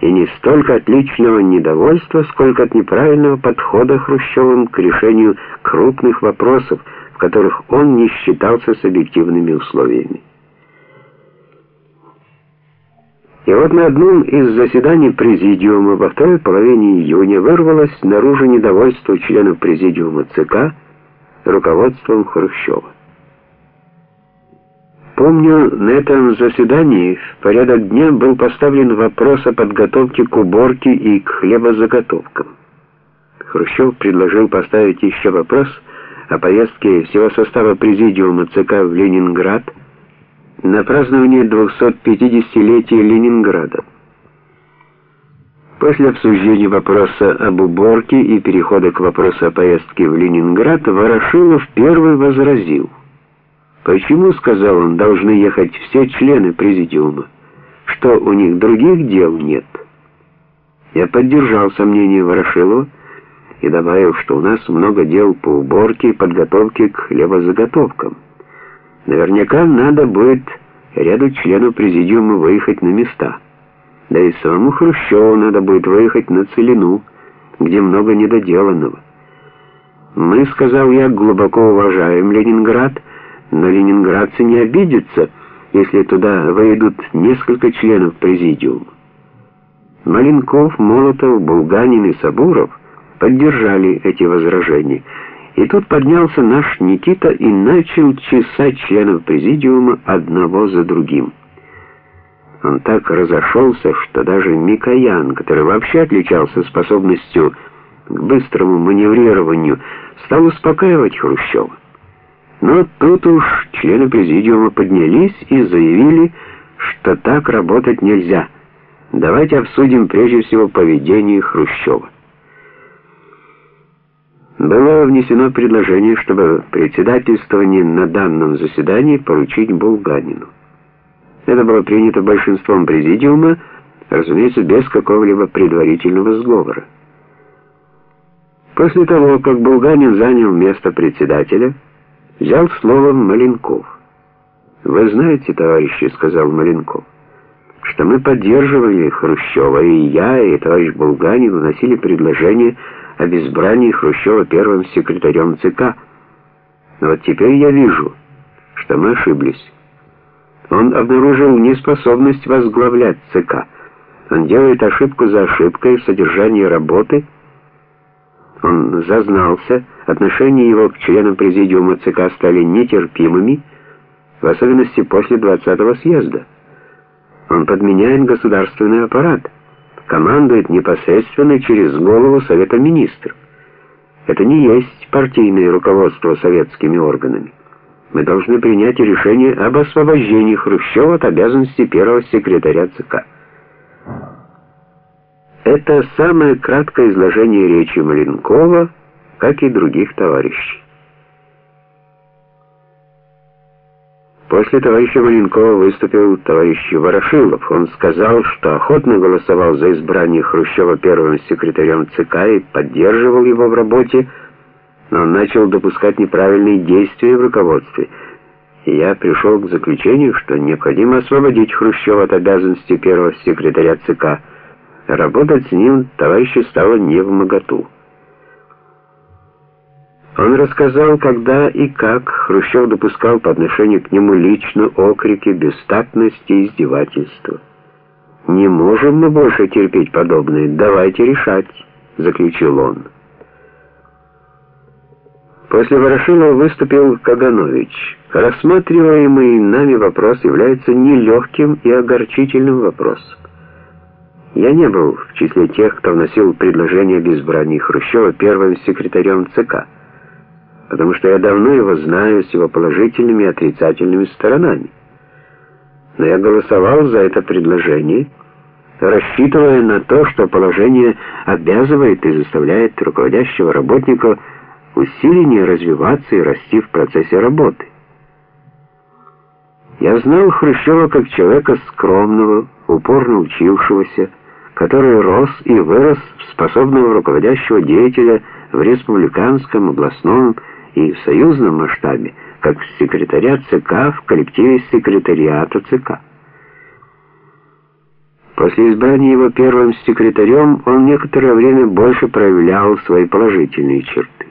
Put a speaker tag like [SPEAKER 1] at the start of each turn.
[SPEAKER 1] и не столько от личного недовольства, сколько от неправильного подхода Хрущевым к решению крупных вопросов, в которых он не считался с объективными условиями. И вот на одном из заседаний президиума во второй половине июня вырвалось наружу недовольство членов президиума ЦК руководством Хрущева. Помню, на этом заседании в порядок дня был поставлен вопрос о подготовке к уборке и к хлебозаготовкам. Хрущев предложил поставить еще вопрос о поездке всего состава президиума ЦК в Ленинград на празднование 250-летия Ленинграда. После обсуждения вопроса об уборке и перехода к вопросу о поездке в Ленинград Ворошилов первый возразил – Почему, сказал он, должны ехать все члены президиума? Что у них других дел нет? Я поддержал сомнение Ворошилова и добавил, что у нас много дел по уборке и подготовке к хлебозаготовкам. Наверняка надо будет ряду членов президиума выехать на места. Да и самому Хрущеву надо будет выехать на Целину, где много недоделанного. Мы, сказал я, глубоко уважаем Ленинград, но ленинградцы не обидятся, если туда войдут несколько членов президиума. Маленков, Молотов, Булганин и Сабуров поддержали эти возражения. И тут поднялся наш Никита и начал чесать членов президиума одного за другим. Он так разошелся, что даже Микоян, который вообще отличался способностью к быстрому маневрированию, стал успокаивать Хрущева. Но тут уж члены президиума поднялись и заявили, что так работать нельзя. Давайте обсудим прежде всего поведение Хрущева. Было внесено предложение, чтобы председательствование на данном заседании поручить Булганину. Это было принято большинством президиума, разумеется, без какого-либо предварительного сговора. После того, как Булганин занял место председателя, Взял слово Маленков. «Вы знаете, товарищи, — сказал Маленков, — что мы поддерживали Хрущева, и я, и товарищ Булганин вносили предложение об избрании Хрущева первым секретарем ЦК. Но вот теперь я вижу, что мы ошиблись. Он обнаружил неспособность возглавлять ЦК. Он делает ошибку за ошибкой в содержании работы — он зазнался, отношения его к членам президиума ЦК стали нетерпимыми, в особенности после 20-го съезда. Он подменяет государственный аппарат, командует непосредственно через голову Совета министров. Это не есть партийное руководство советскими органами. Мы должны принять решение об освобождении Хрущева от обязанности первого секретаря ЦК. Это самое краткое изложение речи Маленкова, как и других товарищей. После товарища Маленкова выступил товарищ Ворошилов. Он сказал, что охотно голосовал за избрание Хрущева первым секретарем ЦК и поддерживал его в работе, но он начал допускать неправильные действия в руководстве. И я пришел к заключению, что необходимо освободить Хрущева от обязанности первого секретаря ЦК. Работать с ним товарищу стало не в моготу. Он рассказал, когда и как Хрущев допускал по отношению к нему лично окрики, бестактности и издевательства. «Не можем мы больше терпеть подобное, давайте решать», — заключил он. После Ворошилова выступил Каганович. Рассматриваемый нами вопрос является нелегким и огорчительным вопросом. Я не был в числе тех, кто вносил предложение об избрании Хрущева первым секретарем ЦК, потому что я давно его знаю с его положительными и отрицательными сторонами. Но я голосовал за это предложение, рассчитывая на то, что положение обязывает и заставляет руководящего работника усиленнее развиваться и расти в процессе работы. Я знал Хрущева как человека скромного, упорно учившегося, который рос и вырос в способного руководящего деятеля в республиканском, областном и в союзном масштабе, как секретаря ЦК в коллективе секретариата ЦК. После избрания его первым секретарем он некоторое время больше проявлял свои положительные черты.